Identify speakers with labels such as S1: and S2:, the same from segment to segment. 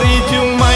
S1: sorry demais.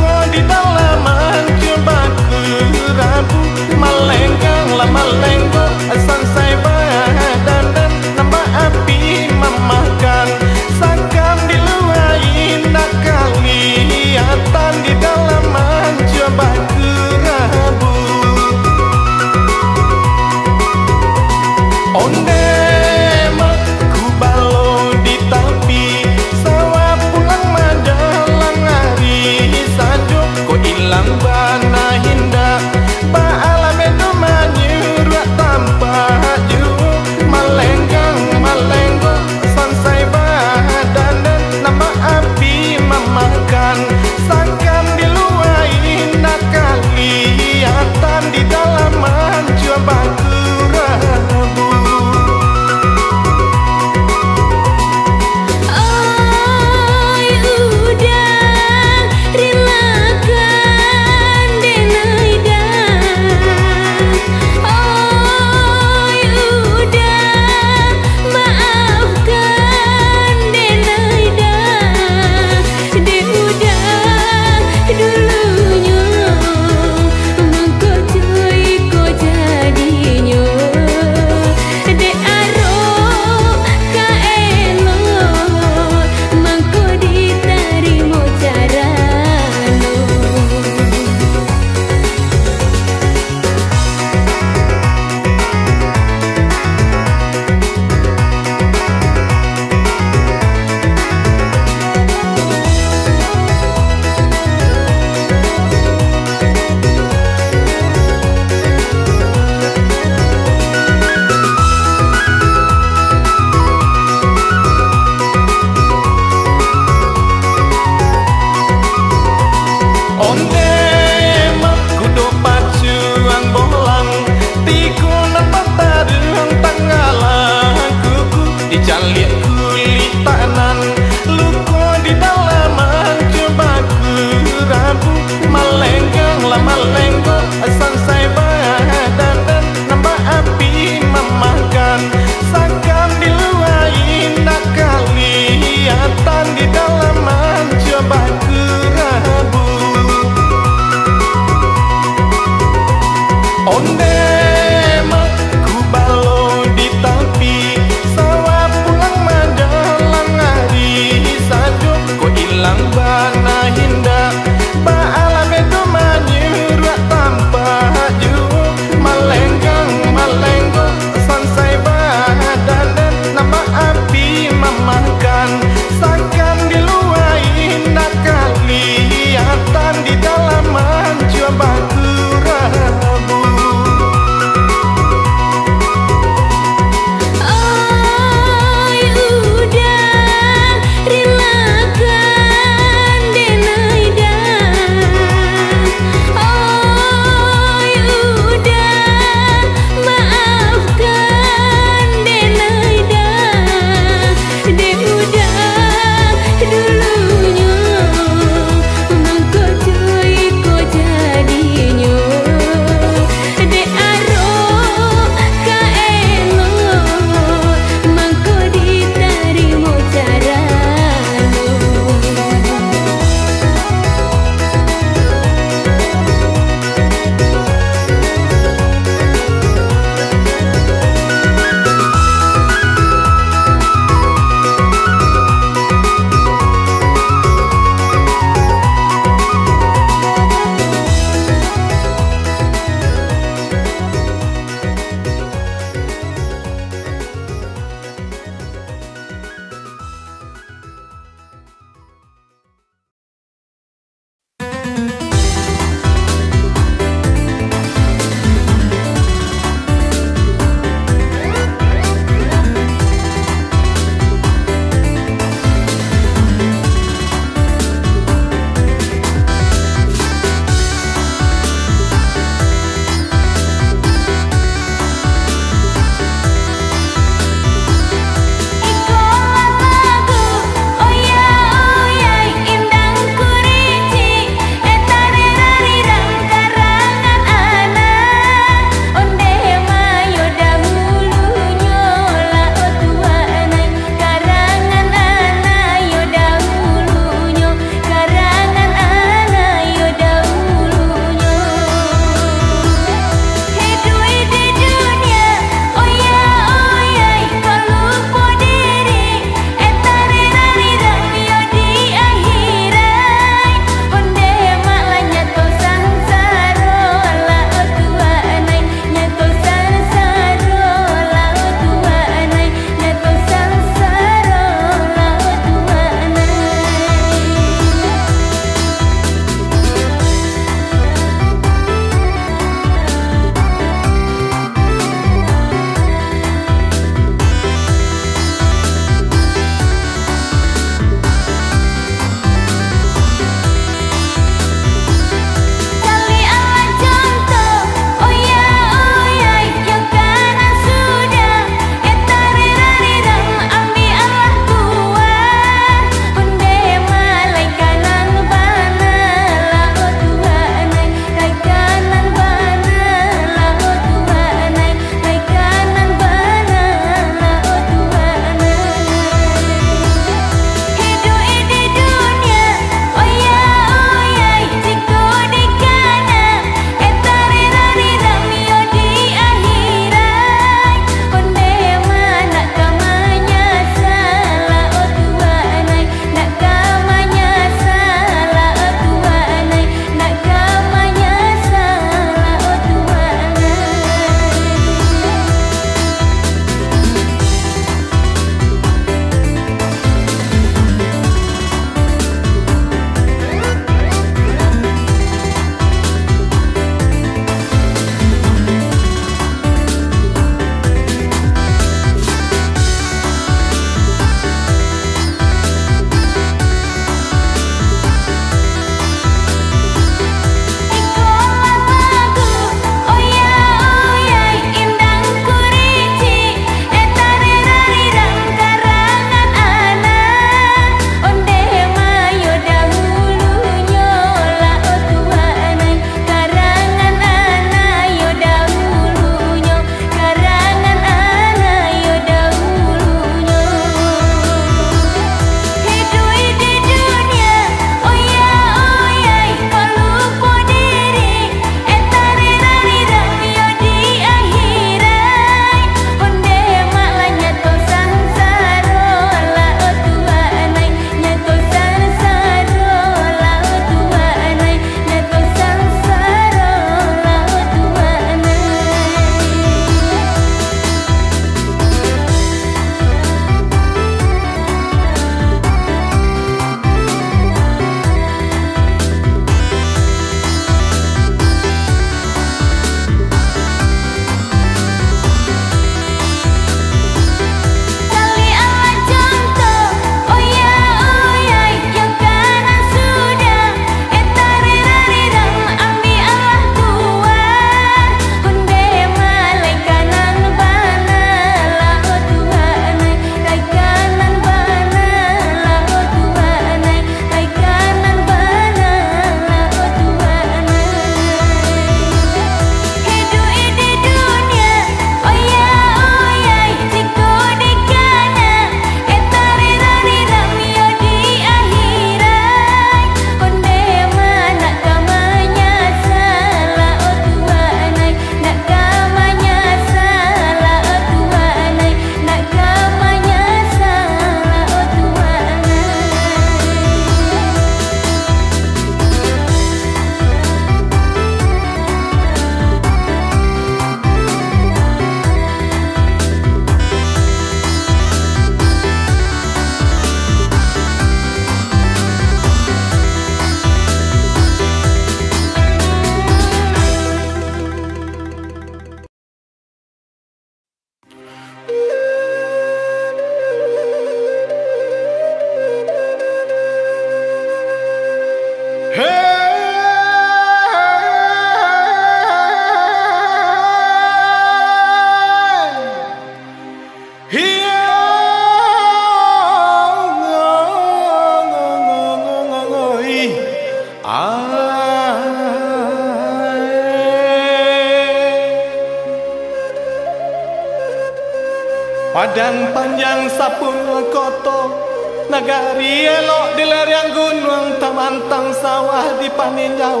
S1: Sawah